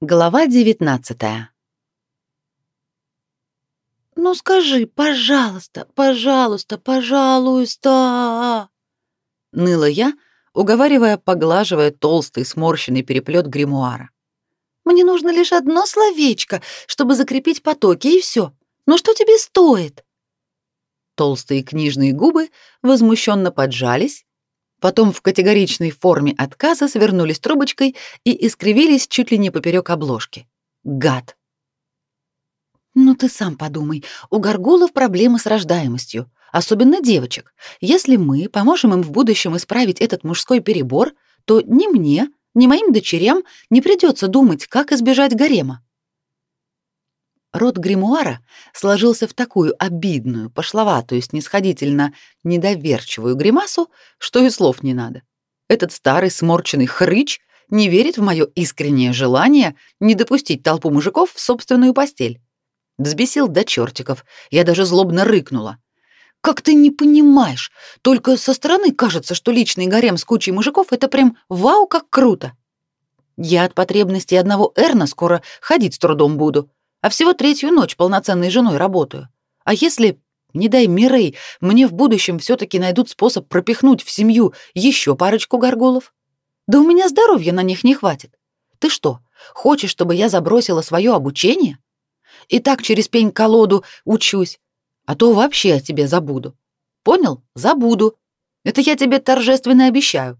Глава 19 «Ну скажи, пожалуйста, пожалуйста, пожалуйста!» Ныла я, уговаривая, поглаживая толстый сморщенный переплет гримуара. «Мне нужно лишь одно словечко, чтобы закрепить потоки, и все. Ну что тебе стоит?» Толстые книжные губы возмущенно поджались, Потом в категоричной форме отказа свернулись трубочкой и искривились чуть ли не поперек обложки. Гад. Ну ты сам подумай, у горгулов проблемы с рождаемостью, особенно девочек. Если мы поможем им в будущем исправить этот мужской перебор, то ни мне, ни моим дочерям не придется думать, как избежать гарема. Рот гримуара сложился в такую обидную, пошловатую, снисходительно недоверчивую гримасу, что и слов не надо. Этот старый сморченный хрыч не верит в мое искреннее желание не допустить толпу мужиков в собственную постель. Взбесил до чертиков, я даже злобно рыкнула. «Как ты не понимаешь? Только со стороны кажется, что личный гарем с кучей мужиков — это прям вау, как круто. Я от потребностей одного Эрна скоро ходить с трудом буду» а всего третью ночь полноценной женой работаю. А если, не дай Мирей, мне в будущем все таки найдут способ пропихнуть в семью еще парочку горгулов? Да у меня здоровья на них не хватит. Ты что, хочешь, чтобы я забросила свое обучение? И так через пень-колоду учусь, а то вообще о тебе забуду. Понял? Забуду. Это я тебе торжественно обещаю.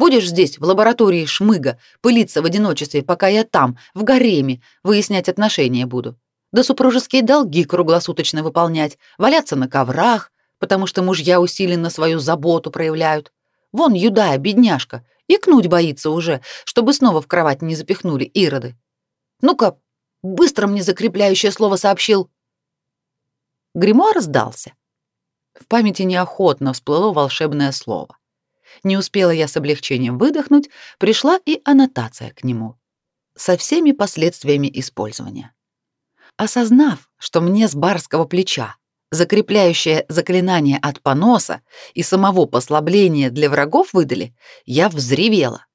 Будешь здесь, в лаборатории Шмыга, пылиться в одиночестве, пока я там, в гареме, выяснять отношения буду. Да супружеские долги круглосуточно выполнять, валяться на коврах, потому что мужья усиленно свою заботу проявляют. Вон Юдая, бедняжка, икнуть боится уже, чтобы снова в кровать не запихнули ироды. Ну-ка, быстро мне закрепляющее слово сообщил. Гримуар сдался. В памяти неохотно всплыло волшебное слово. Не успела я с облегчением выдохнуть, пришла и аннотация к нему. Со всеми последствиями использования. Осознав, что мне с барского плеча закрепляющее заклинание от поноса и самого послабления для врагов выдали, я взревела.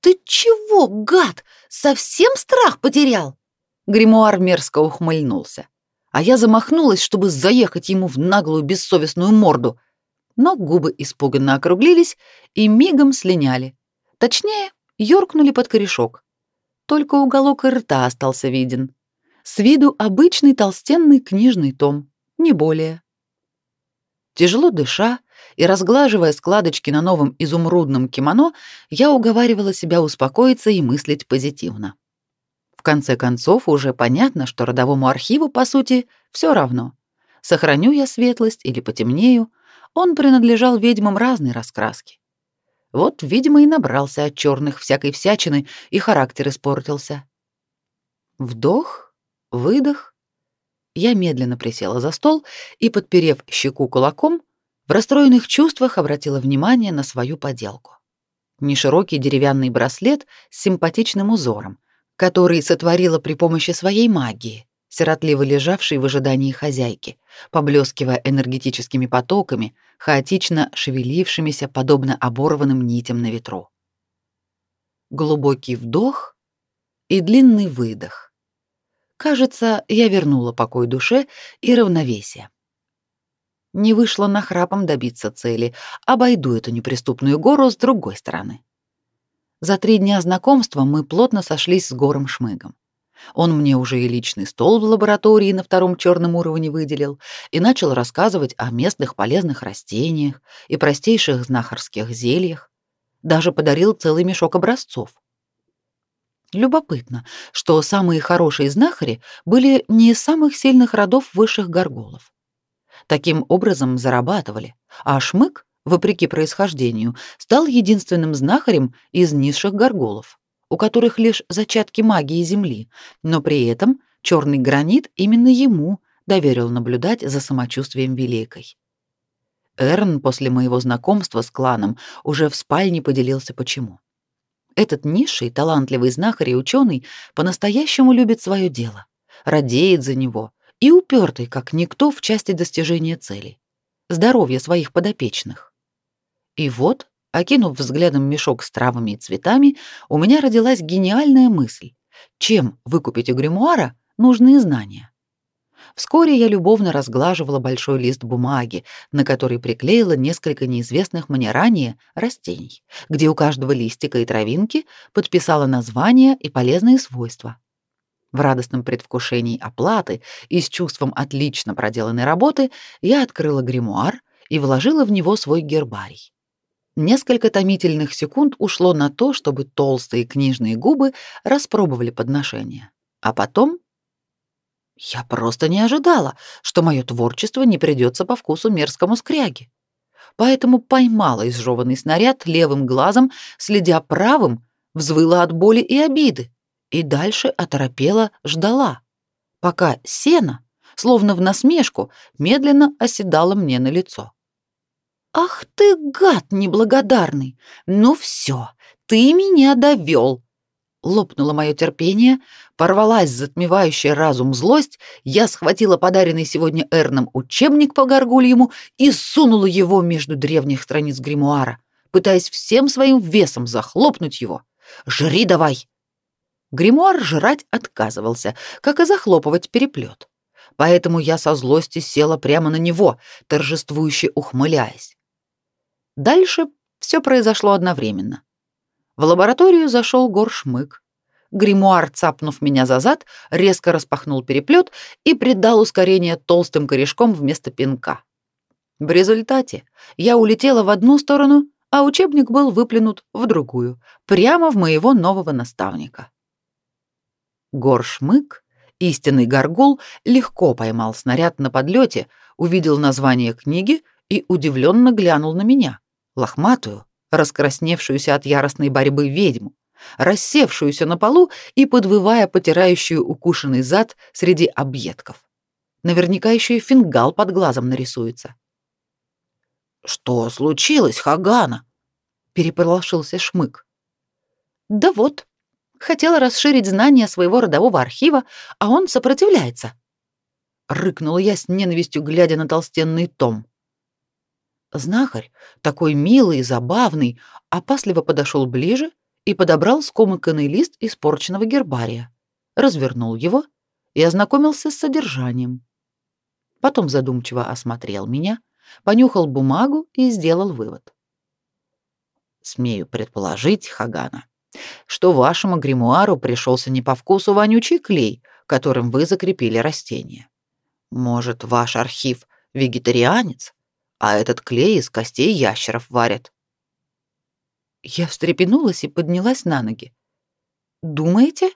«Ты чего, гад, совсем страх потерял?» Гримуар мерзко ухмыльнулся, а я замахнулась, чтобы заехать ему в наглую бессовестную морду — но губы испуганно округлились и мигом слиняли. Точнее, юркнули под корешок. Только уголок рта остался виден. С виду обычный толстенный книжный том, не более. Тяжело дыша и разглаживая складочки на новом изумрудном кимоно, я уговаривала себя успокоиться и мыслить позитивно. В конце концов, уже понятно, что родовому архиву, по сути, все равно. Сохраню я светлость или потемнею, он принадлежал ведьмам разной раскраски. Вот, видимо, и набрался от черных всякой всячины, и характер испортился. Вдох, выдох. Я медленно присела за стол и, подперев щеку кулаком, в расстроенных чувствах обратила внимание на свою поделку. Неширокий деревянный браслет с симпатичным узором, который сотворила при помощи своей магии, сиротливо лежавший в ожидании хозяйки, поблескивая энергетическими потоками, хаотично шевелившимися подобно оборванным нитям на ветру. Глубокий вдох и длинный выдох. Кажется, я вернула покой душе и равновесие. Не вышло нахрапом добиться цели, обойду эту неприступную гору с другой стороны. За три дня знакомства мы плотно сошлись с Гором Шмыгом. Он мне уже и личный стол в лаборатории на втором черном уровне выделил и начал рассказывать о местных полезных растениях и простейших знахарских зельях. Даже подарил целый мешок образцов. Любопытно, что самые хорошие знахари были не из самых сильных родов высших горголов. Таким образом зарабатывали, а Шмык, вопреки происхождению, стал единственным знахарем из низших горголов у которых лишь зачатки магии Земли, но при этом черный гранит именно ему доверил наблюдать за самочувствием Великой. Эрн после моего знакомства с кланом уже в спальне поделился почему. Этот низший, талантливый знахарь и ученый по-настоящему любит свое дело, радеет за него и упертый, как никто в части достижения целей, здоровья своих подопечных. И вот Окинув взглядом мешок с травами и цветами, у меня родилась гениальная мысль чем выкупить у гримуара нужные знания. Вскоре я любовно разглаживала большой лист бумаги, на который приклеила несколько неизвестных мне ранее растений, где у каждого листика и травинки подписала название и полезные свойства. В радостном предвкушении оплаты и с чувством отлично проделанной работы я открыла гримуар и вложила в него свой гербарий. Несколько томительных секунд ушло на то, чтобы толстые книжные губы распробовали подношение. А потом я просто не ожидала, что мое творчество не придется по вкусу мерзкому скряге. Поэтому поймала изжеванный снаряд левым глазом, следя правым, взвыла от боли и обиды, и дальше оторопела, ждала, пока сено, словно в насмешку, медленно оседало мне на лицо. «Ах ты, гад неблагодарный! Ну все, ты меня довел!» Лопнуло мое терпение, порвалась затмевающая разум злость, я схватила подаренный сегодня Эрном учебник по горгульему и сунула его между древних страниц гримуара, пытаясь всем своим весом захлопнуть его. «Жри давай!» Гримуар жрать отказывался, как и захлопывать переплет. Поэтому я со злости села прямо на него, торжествующе ухмыляясь. Дальше все произошло одновременно. В лабораторию зашел горшмык. Гримуар, цапнув меня за зад, резко распахнул переплет и придал ускорение толстым корешком вместо пинка. В результате я улетела в одну сторону, а учебник был выплюнут в другую, прямо в моего нового наставника. Горшмык, истинный горгул, легко поймал снаряд на подлете, увидел название книги и удивленно глянул на меня, лохматую, раскрасневшуюся от яростной борьбы ведьму, рассевшуюся на полу и подвывая потирающую укушенный зад среди объедков. Наверняка еще и фингал под глазом нарисуется. «Что случилось, Хагана?» — переполошился Шмык. «Да вот, хотела расширить знания своего родового архива, а он сопротивляется». Рыкнула я с ненавистью, глядя на толстенный том. Знахарь, такой милый и забавный, опасливо подошел ближе и подобрал скомканный лист испорченного гербария, развернул его и ознакомился с содержанием. Потом задумчиво осмотрел меня, понюхал бумагу и сделал вывод. Смею предположить, Хагана, что вашему гримуару пришелся не по вкусу вонючий клей, которым вы закрепили растение. Может, ваш архив вегетарианец, а этот клей из костей ящеров варят. Я встрепенулась и поднялась на ноги. Думаете?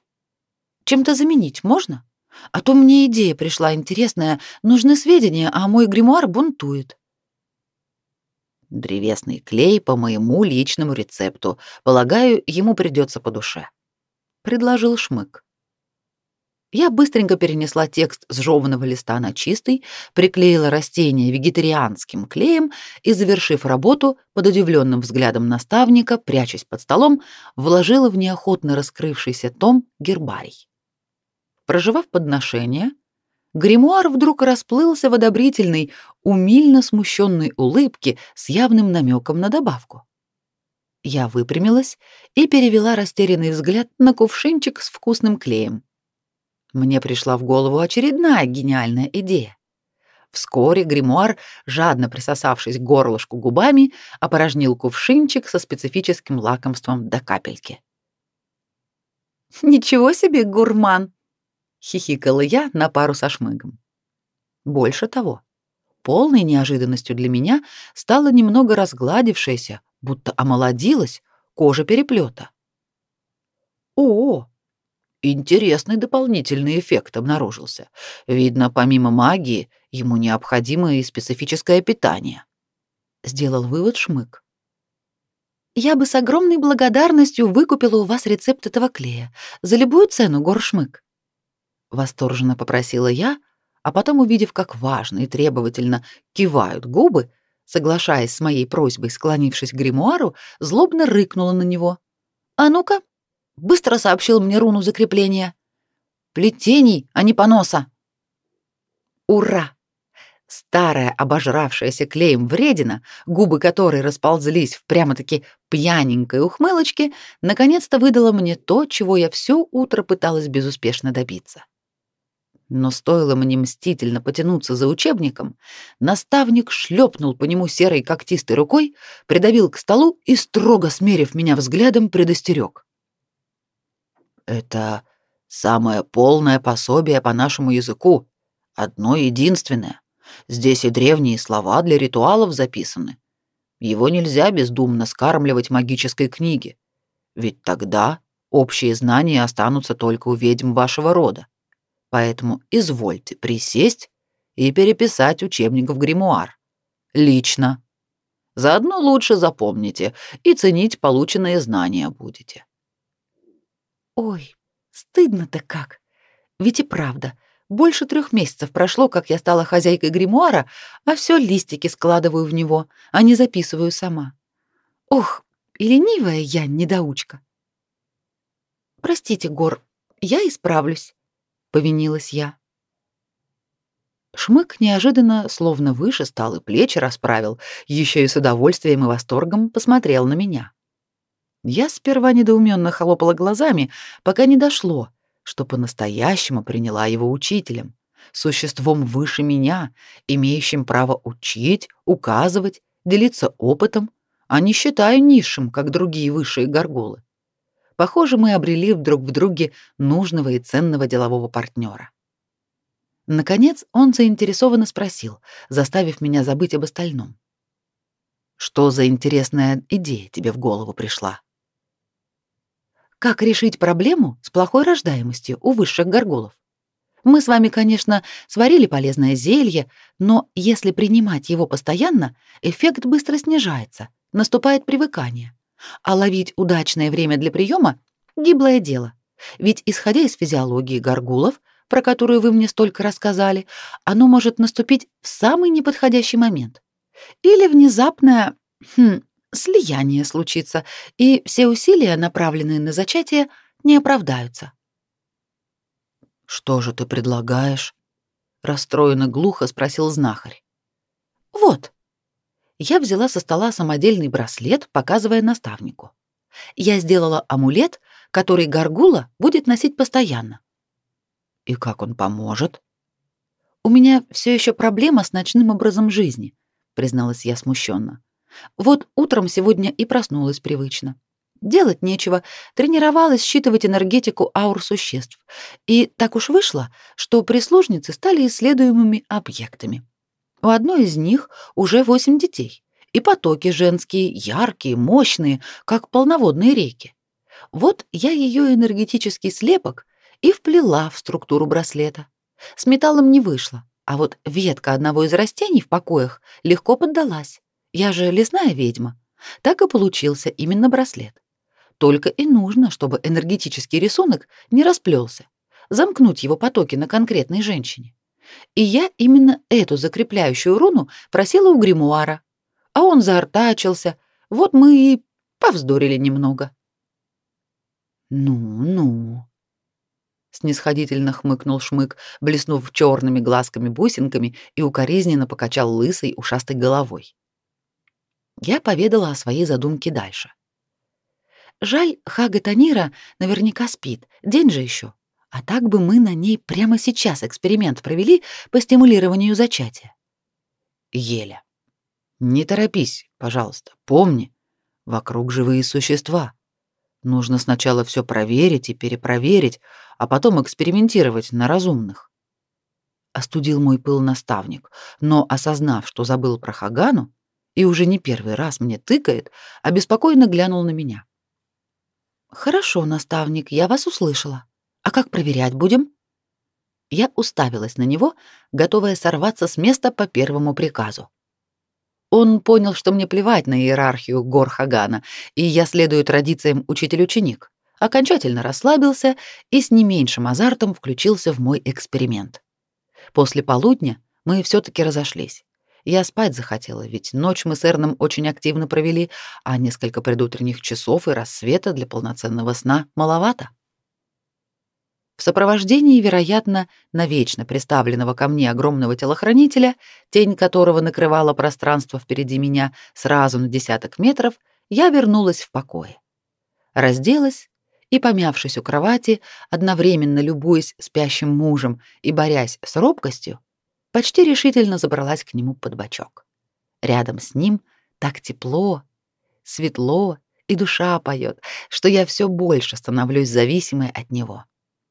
Чем-то заменить можно? А то мне идея пришла интересная, нужны сведения, а мой гримуар бунтует. Древесный клей по моему личному рецепту. Полагаю, ему придется по душе, предложил Шмык. Я быстренько перенесла текст с жеванного листа на чистый, приклеила растение вегетарианским клеем и, завершив работу, под удивленным взглядом наставника, прячась под столом, вложила в неохотно раскрывшийся том гербарий. Проживав подношение, гримуар вдруг расплылся в одобрительной, умильно смущенной улыбке с явным намеком на добавку. Я выпрямилась и перевела растерянный взгляд на кувшинчик с вкусным клеем. Мне пришла в голову очередная гениальная идея. Вскоре гримуар, жадно присосавшись к горлышку губами, опорожнил кувшинчик со специфическим лакомством до капельки. «Ничего себе, гурман!» — хихикала я на пару со шмыгом. Больше того, полной неожиданностью для меня стала немного разгладившаяся, будто омолодилась, кожа переплета. «О, Интересный дополнительный эффект обнаружился. Видно, помимо магии, ему необходимо и специфическое питание. Сделал вывод Шмык. Я бы с огромной благодарностью выкупила у вас рецепт этого клея за любую цену, Горшмык. Восторженно попросила я, а потом, увидев, как важно и требовательно кивают губы, соглашаясь с моей просьбой, склонившись к гримуару, злобно рыкнула на него. «А ну-ка, быстро сообщил мне руну закрепления. Плетений, а не поноса. Ура! Старая, обожравшаяся клеем вредина, губы которой расползлись в прямо-таки пьяненькой ухмылочке, наконец-то выдала мне то, чего я все утро пыталась безуспешно добиться. Но стоило мне мстительно потянуться за учебником, наставник шлепнул по нему серой когтистой рукой, придавил к столу и, строго смерив меня взглядом, предостерег. «Это самое полное пособие по нашему языку, одно единственное. Здесь и древние слова для ритуалов записаны. Его нельзя бездумно скармливать магической книге, ведь тогда общие знания останутся только у ведьм вашего рода. Поэтому извольте присесть и переписать учебник в гримуар. Лично. Заодно лучше запомните и ценить полученные знания будете. Ой, стыдно-то как. Ведь и правда, больше трех месяцев прошло, как я стала хозяйкой гримуара, а все листики складываю в него, а не записываю сама. Ох, и ленивая я, недоучка. Простите, Гор, я исправлюсь, повинилась я. Шмык неожиданно, словно выше стал и плечи расправил, еще и с удовольствием и восторгом посмотрел на меня. Я сперва недоуменно хлопала глазами, пока не дошло, что по-настоящему приняла его учителем, существом выше меня, имеющим право учить, указывать, делиться опытом, а не считая низшим, как другие высшие горгулы. Похоже, мы обрели друг в друге нужного и ценного делового партнера. Наконец он заинтересованно спросил, заставив меня забыть об остальном. «Что за интересная идея тебе в голову пришла?» Как решить проблему с плохой рождаемостью у высших горгулов? Мы с вами, конечно, сварили полезное зелье, но если принимать его постоянно, эффект быстро снижается, наступает привыкание. А ловить удачное время для приема — гиблое дело. Ведь, исходя из физиологии горгулов, про которую вы мне столько рассказали, оно может наступить в самый неподходящий момент. Или внезапное, хм, слияние случится, и все усилия, направленные на зачатие, не оправдаются. Что же ты предлагаешь? расстроенно глухо спросил знахарь. Вот. Я взяла со стола самодельный браслет, показывая наставнику. Я сделала амулет, который горгула будет носить постоянно. И как он поможет? У меня все еще проблема с ночным образом жизни, призналась я смущенно. Вот утром сегодня и проснулась привычно. Делать нечего, тренировалась считывать энергетику аур существ. И так уж вышло, что прислужницы стали исследуемыми объектами. У одной из них уже восемь детей, и потоки женские, яркие, мощные, как полноводные реки. Вот я ее энергетический слепок и вплела в структуру браслета. С металлом не вышло, а вот ветка одного из растений в покоях легко поддалась. Я же лесная ведьма. Так и получился именно браслет. Только и нужно, чтобы энергетический рисунок не расплелся, замкнуть его потоки на конкретной женщине. И я именно эту закрепляющую руну просила у гримуара. А он заортачился. Вот мы и повздорили немного. Ну-ну. Снисходительно хмыкнул Шмык, блеснув черными глазками-бусинками и укоризненно покачал лысой ушастой головой. Я поведала о своей задумке дальше. Жаль, Хага Танира наверняка спит, день же еще. А так бы мы на ней прямо сейчас эксперимент провели по стимулированию зачатия. Еля. Не торопись, пожалуйста. Помни, вокруг живые существа. Нужно сначала все проверить и перепроверить, а потом экспериментировать на разумных. Остудил мой пыл наставник, но, осознав, что забыл про Хагану, и уже не первый раз мне тыкает, обеспокоенно глянул на меня. Хорошо, наставник, я вас услышала. А как проверять будем? Я уставилась на него, готовая сорваться с места по первому приказу. Он понял, что мне плевать на иерархию гор Хагана, и я следую традициям учитель-ученик. Окончательно расслабился и с не меньшим азартом включился в мой эксперимент. После полудня мы все таки разошлись. Я спать захотела, ведь ночь мы с Эрном очень активно провели, а несколько предутренних часов и рассвета для полноценного сна маловато. в сопровождении, вероятно, навечно приставленного ко мне огромного телохранителя, тень которого накрывала пространство впереди меня сразу на десяток метров, я вернулась в покое. Разделась и, помявшись у кровати, одновременно любуясь спящим мужем и борясь с робкостью, почти решительно забралась к нему под бочок. Рядом с ним так тепло, светло и душа поет, что я все больше становлюсь зависимой от него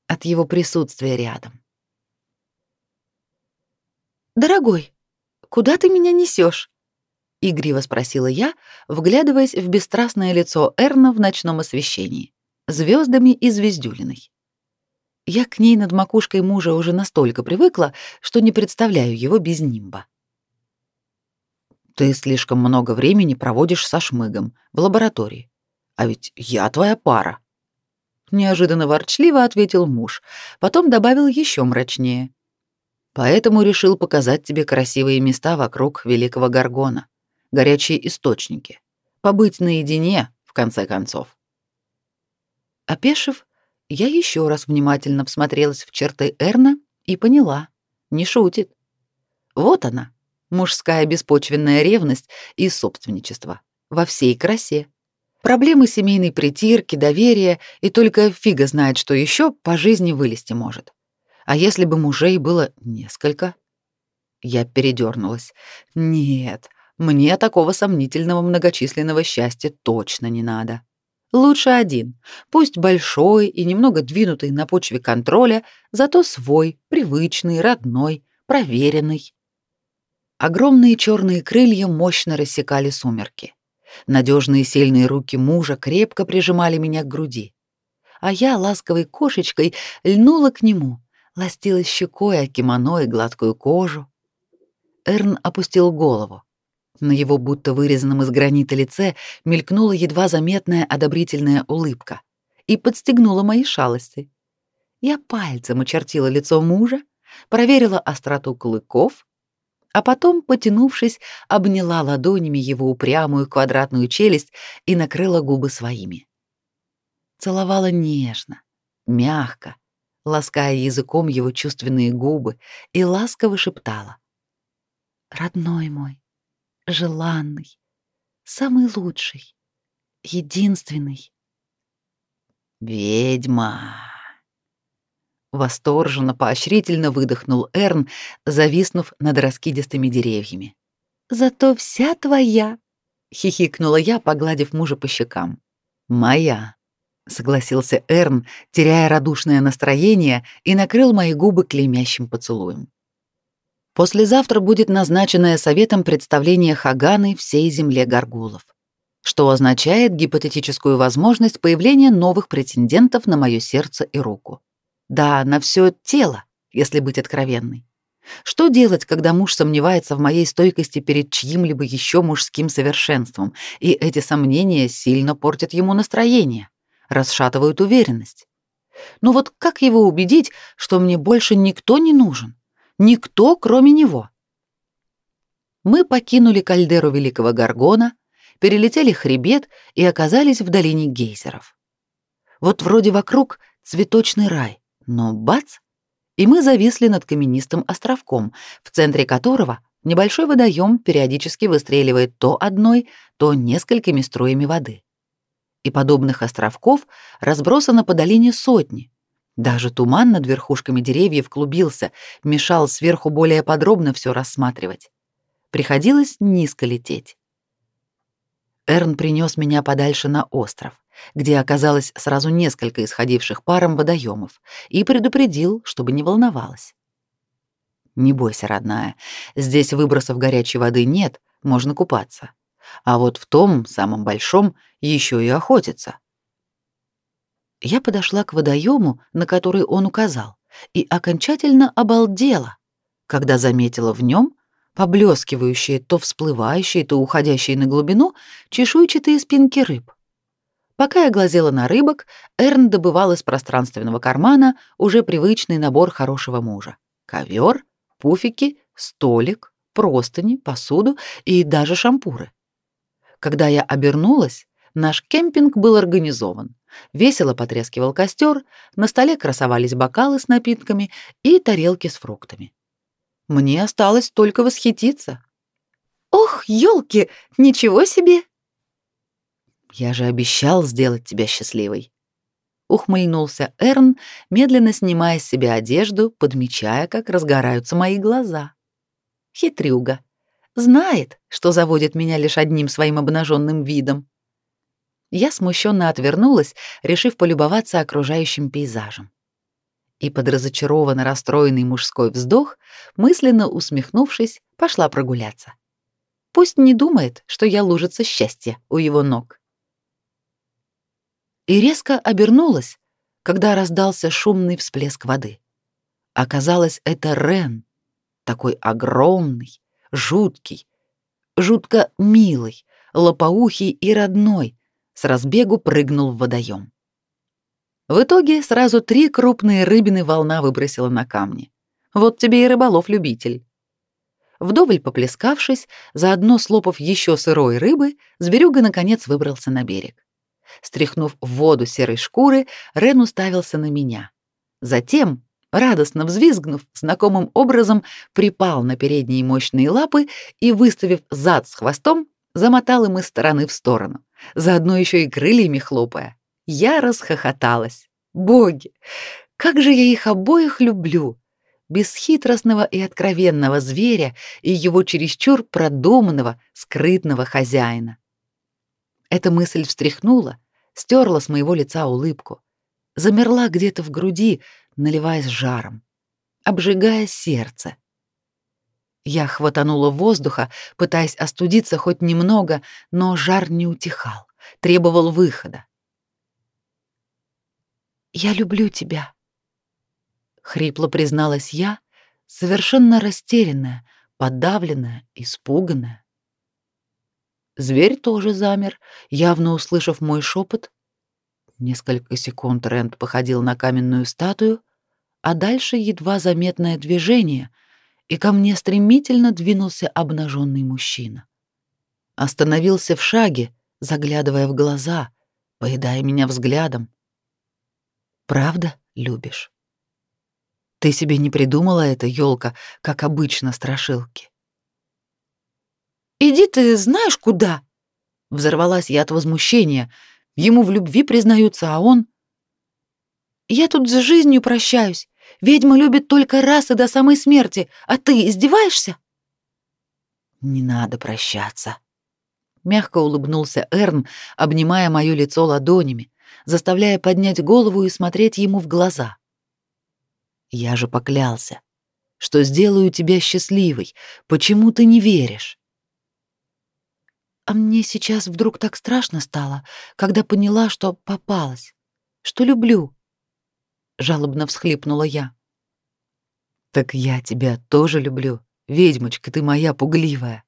от его присутствия рядом. «Дорогой, куда ты меня несешь? игриво спросила я, вглядываясь в бесстрастное лицо Эрна в ночном освещении, звездами и звездюлиной. Я к ней над макушкой мужа уже настолько привыкла, что не представляю его без нимба. Ты слишком много времени проводишь со шмыгом в лаборатории. А ведь я твоя пара неожиданно ворчливо ответил муж, потом добавил еще мрачнее. Поэтому решил показать тебе красивые места вокруг Великого Гаргона, горячие источники, побыть наедине в конце концов. Опешив, я еще раз внимательно всмотрелась в черты Эрна и поняла, не шутит. Вот она, мужская беспочвенная ревность и собственничество во всей красе. Проблемы семейной притирки, доверия, и только фига знает, что еще по жизни вылезти может. А если бы мужей было несколько? Я передернулась. Нет, мне такого сомнительного многочисленного счастья точно не надо. Лучше один, пусть большой и немного двинутый на почве контроля, зато свой, привычный, родной, проверенный. Огромные черные крылья мощно рассекали сумерки. Надежные сильные руки мужа крепко прижимали меня к груди. А я ласковой кошечкой льнула к нему, ластила щекой о кимоно и гладкую кожу. Эрн опустил голову. На его будто вырезанном из гранита лице мелькнула едва заметная одобрительная улыбка и подстегнула мои шалости. Я пальцем очертила лицо мужа, проверила остроту клыков а потом, потянувшись, обняла ладонями его упрямую квадратную челюсть и накрыла губы своими. Целовала нежно, мягко, лаская языком его чувственные губы и ласково шептала: "Родной мой, желанный, самый лучший, единственный". Ведьма Восторженно, поощрительно выдохнул Эрн, зависнув над раскидистыми деревьями. «Зато вся твоя!» — хихикнула я, погладив мужа по щекам. «Моя!» — согласился Эрн, теряя радушное настроение, и накрыл мои губы клеймящим поцелуем. Послезавтра будет назначенное советом представление Хаганы всей земле горгулов, что означает гипотетическую возможность появления новых претендентов на мое сердце и руку. Да, на все тело, если быть откровенной. Что делать, когда муж сомневается в моей стойкости перед чьим-либо еще мужским совершенством, и эти сомнения сильно портят ему настроение, расшатывают уверенность? Ну вот как его убедить, что мне больше никто не нужен? Никто, кроме него? Мы покинули кальдеру Великого Гаргона, перелетели хребет и оказались в долине гейзеров. Вот вроде вокруг цветочный рай, но бац! И мы зависли над каменистым островком, в центре которого небольшой водоем периодически выстреливает то одной, то несколькими струями воды. И подобных островков разбросано по долине сотни. Даже туман над верхушками деревьев клубился, мешал сверху более подробно все рассматривать. Приходилось низко лететь. Эрн принес меня подальше на остров где оказалось сразу несколько исходивших паром водоемов, и предупредил, чтобы не волновалась. «Не бойся, родная, здесь выбросов горячей воды нет, можно купаться. А вот в том, самом большом, еще и охотиться». Я подошла к водоему, на который он указал, и окончательно обалдела, когда заметила в нем поблескивающие, то всплывающие, то уходящие на глубину чешуйчатые спинки рыб. Пока я глазела на рыбок, Эрн добывал из пространственного кармана уже привычный набор хорошего мужа. Ковер, пуфики, столик, простыни, посуду и даже шампуры. Когда я обернулась, наш кемпинг был организован, Весело потрескивал костер, на столе красовались бокалы с напитками и тарелки с фруктами. Мне осталось только восхититься. «Ох, елки, ничего себе!» «Я же обещал сделать тебя счастливой!» Ухмыльнулся Эрн, медленно снимая с себя одежду, подмечая, как разгораются мои глаза. Хитрюга. Знает, что заводит меня лишь одним своим обнаженным видом. Я смущенно отвернулась, решив полюбоваться окружающим пейзажем. И под разочарованно расстроенный мужской вздох, мысленно усмехнувшись, пошла прогуляться. Пусть не думает, что я лужица счастья у его ног. И резко обернулась, когда раздался шумный всплеск воды. Оказалось, это Рен, такой огромный, жуткий, жутко милый, лопоухий и родной, с разбегу прыгнул в водоем. В итоге сразу три крупные рыбины волна выбросила на камни. Вот тебе и рыболов-любитель. Вдоволь поплескавшись, заодно слопав еще сырой рыбы, зверюга наконец выбрался на берег. Стряхнув в воду серой шкуры, Рен уставился на меня. Затем, радостно взвизгнув, знакомым образом припал на передние мощные лапы и, выставив зад с хвостом, замотал им из стороны в сторону заодно еще и крыльями хлопая. Я расхохоталась. Боги, как же я их обоих люблю! Бесхитростного и откровенного зверя и его чересчур продуманного, скрытного хозяина. Эта мысль встряхнула, стерла с моего лица улыбку, замерла где-то в груди, наливаясь жаром, обжигая сердце. Я хватанула воздуха, пытаясь остудиться хоть немного, но жар не утихал, требовал выхода. «Я люблю тебя», — хрипло призналась я, совершенно растерянная, подавленная, испуганная. Зверь тоже замер, явно услышав мой шепот. Несколько секунд Рент походил на каменную статую, а дальше едва заметное движение — и ко мне стремительно двинулся обнаженный мужчина. Остановился в шаге, заглядывая в глаза, поедая меня взглядом. «Правда любишь?» Ты себе не придумала это, елка, как обычно страшилки. Иди ты знаешь куда? Взорвалась я от возмущения. Ему в любви признаются, а он Я тут с жизнью прощаюсь. Ведьма любит только раз и до самой смерти, а ты издеваешься? Не надо прощаться. Мягко улыбнулся Эрн, обнимая моё лицо ладонями, заставляя поднять голову и смотреть ему в глаза. Я же поклялся, что сделаю тебя счастливой. Почему ты не веришь? А мне сейчас вдруг так страшно стало, когда поняла, что попалась, что люблю жалобно всхлипнула я. Так я тебя тоже люблю, ведьмочка ты моя пугливая.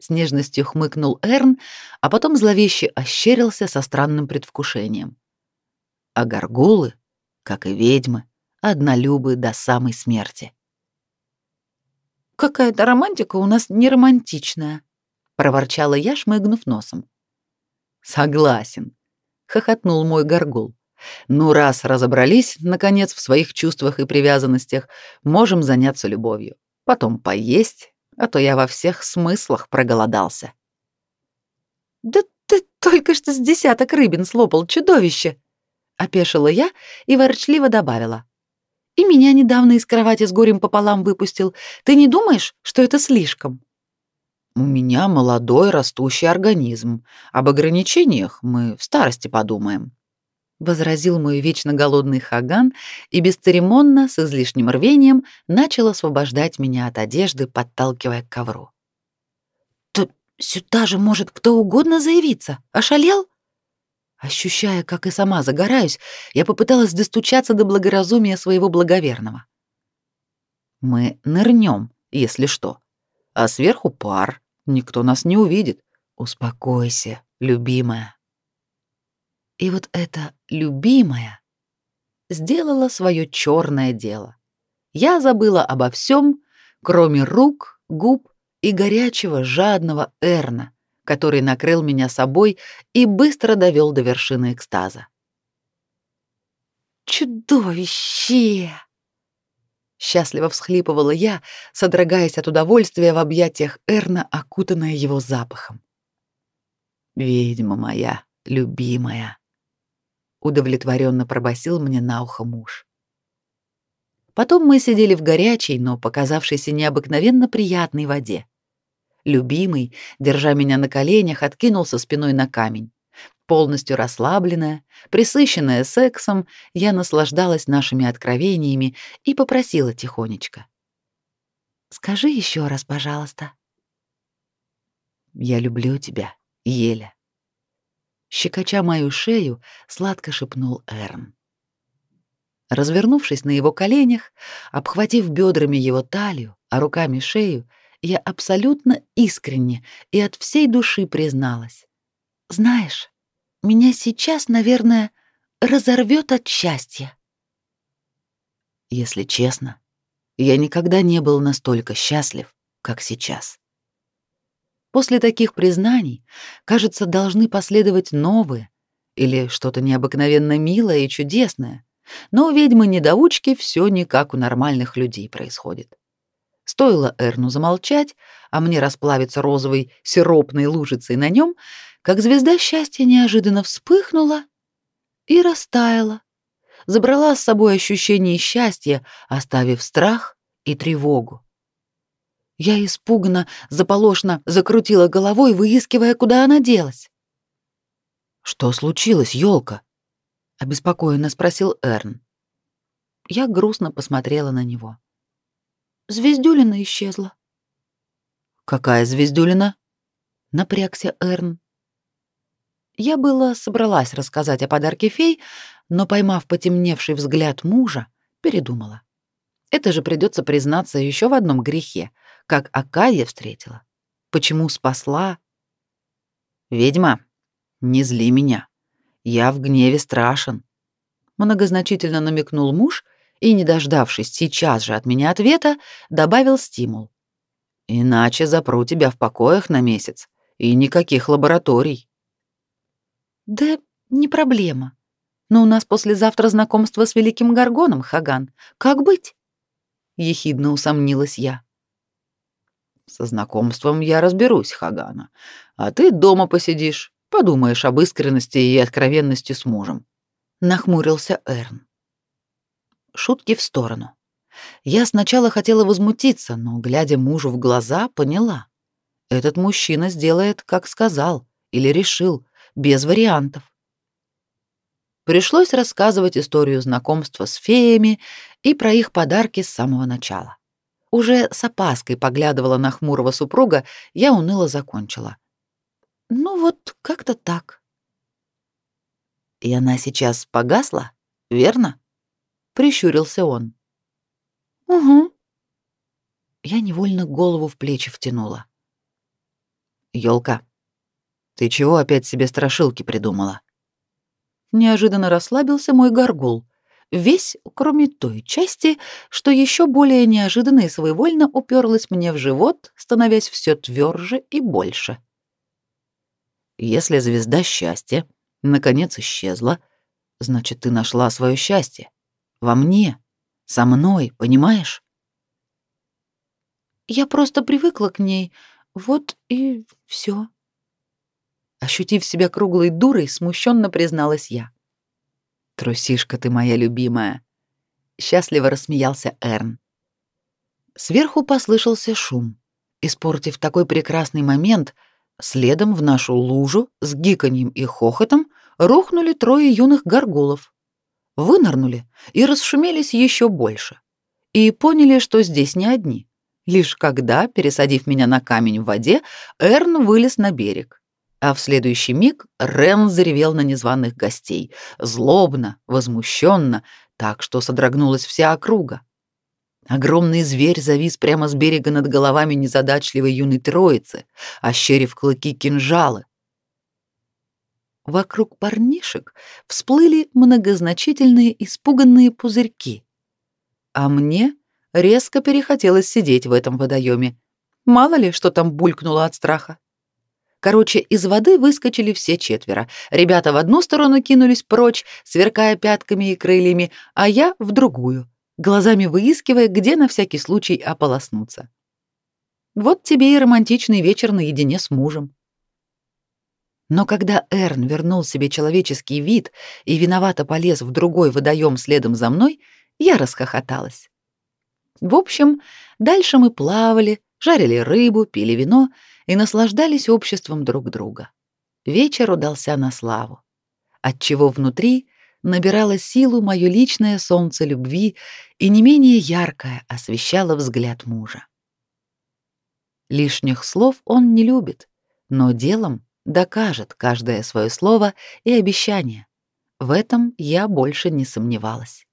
С нежностью хмыкнул Эрн, а потом зловеще ощерился со странным предвкушением. А горгулы, как и ведьмы, однолюбы до самой смерти. Какая-то романтика у нас не романтичная, проворчала я, шмыгнув носом. Согласен, хохотнул мой горгул. Ну, раз разобрались, наконец, в своих чувствах и привязанностях, можем заняться любовью. Потом поесть, а то я во всех смыслах проголодался. «Да ты только что с десяток рыбин слопал, чудовище!» — опешила я и ворчливо добавила. «И меня недавно из кровати с горем пополам выпустил. Ты не думаешь, что это слишком?» «У меня молодой растущий организм. Об ограничениях мы в старости подумаем», возразил мой вечно голодный Хаган и бесцеремонно, с излишним рвением, начал освобождать меня от одежды, подталкивая к ковру. «То сюда же может кто угодно заявиться. Ошалел?» Ощущая, как и сама загораюсь, я попыталась достучаться до благоразумия своего благоверного. «Мы нырнем, если что. А сверху пар, никто нас не увидит. Успокойся, любимая». И вот эта любимая сделала свое черное дело. Я забыла обо всем, кроме рук, губ и горячего, жадного Эрна, который накрыл меня собой и быстро довел до вершины экстаза. чудовище!» Счастливо всхлипывала я, содрогаясь от удовольствия в объятиях Эрна, окутанная его запахом. «Ведьма моя, любимая!» Удовлетворенно пробасил мне на ухо муж. Потом мы сидели в горячей, но показавшейся необыкновенно приятной воде. Любимый, держа меня на коленях, откинулся спиной на камень. Полностью расслабленная, присыщенная сексом, я наслаждалась нашими откровениями и попросила тихонечко. «Скажи еще раз, пожалуйста». «Я люблю тебя, Еля». Щекоча мою шею, сладко шепнул Эрн. Развернувшись на его коленях, обхватив бедрами его талию, а руками шею, я абсолютно искренне и от всей души призналась. «Знаешь, меня сейчас, наверное, разорвет от счастья. Если честно, я никогда не был настолько счастлив, как сейчас. После таких признаний, кажется, должны последовать новые или что-то необыкновенно милое и чудесное. Но у ведьмы-недоучки все не как у нормальных людей происходит. Стоило Эрну замолчать, а мне расплавиться розовой сиропной лужицей на нем, как звезда счастья неожиданно вспыхнула и растаяла, забрала с собой ощущение счастья, оставив страх и тревогу. Я испуганно, заполошно закрутила головой, выискивая, куда она делась. «Что случилось, елка? обеспокоенно спросил Эрн. Я грустно посмотрела на него. «Звездюлина исчезла». «Какая звездюлина?» — напрягся Эрн. Я было собралась рассказать о подарке фей, но, поймав потемневший взгляд мужа, передумала. Это же придется признаться еще в одном грехе, как Акадия встретила. Почему спасла? Ведьма, не зли меня. Я в гневе страшен. Многозначительно намекнул муж и, не дождавшись сейчас же от меня ответа, добавил стимул. Иначе запру тебя в покоях на месяц и никаких лабораторий. Да не проблема. Но у нас послезавтра знакомство с великим Гаргоном, Хаган. Как быть? Ехидно усомнилась я. Со знакомством я разберусь, Хагана. А ты дома посидишь, подумаешь об искренности и откровенности с мужем. Нахмурился Эрн. Шутки в сторону. Я сначала хотела возмутиться, но, глядя мужу в глаза, поняла. Этот мужчина сделает, как сказал или решил, без вариантов. Пришлось рассказывать историю знакомства с феями и про их подарки с самого начала. Уже с опаской поглядывала на хмурого супруга, я уныло закончила. Ну вот, как-то так. И она сейчас погасла, верно? Прищурился он. Угу. Я невольно голову в плечи втянула. Ёлка, ты чего опять себе страшилки придумала? Неожиданно расслабился мой горгул, весь, кроме той части, что еще более неожиданно и своевольно уперлась мне в живот, становясь все тверже и больше. Если звезда счастья наконец исчезла, значит, ты нашла свое счастье во мне, со мной, понимаешь? Я просто привыкла к ней, вот и все. Ощутив себя круглой дурой, смущенно призналась я. «Трусишка ты моя любимая!» Счастливо рассмеялся Эрн. Сверху послышался шум. Испортив такой прекрасный момент, следом в нашу лужу с гиканьем и хохотом рухнули трое юных горгулов. Вынырнули и расшумелись еще больше. И поняли, что здесь не одни. Лишь когда, пересадив меня на камень в воде, Эрн вылез на берег. А в следующий миг Рен заревел на незваных гостей, злобно, возмущенно, так что содрогнулась вся округа. Огромный зверь завис прямо с берега над головами незадачливой юной троицы, ощерив клыки кинжалы. Вокруг парнишек всплыли многозначительные испуганные пузырьки. А мне резко перехотелось сидеть в этом водоеме. Мало ли, что там булькнуло от страха. Короче, из воды выскочили все четверо. Ребята в одну сторону кинулись прочь, сверкая пятками и крыльями, а я в другую, глазами выискивая, где на всякий случай ополоснуться. Вот тебе и романтичный вечер наедине с мужем. Но когда Эрн вернул себе человеческий вид и виновато полез в другой водоем следом за мной, я расхохоталась. В общем, дальше мы плавали, жарили рыбу, пили вино и наслаждались обществом друг друга. Вечер удался на славу, отчего внутри набирало силу мое личное солнце любви и не менее яркое освещало взгляд мужа. Лишних слов он не любит, но делом докажет каждое свое слово и обещание. В этом я больше не сомневалась.